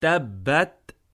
Tabbat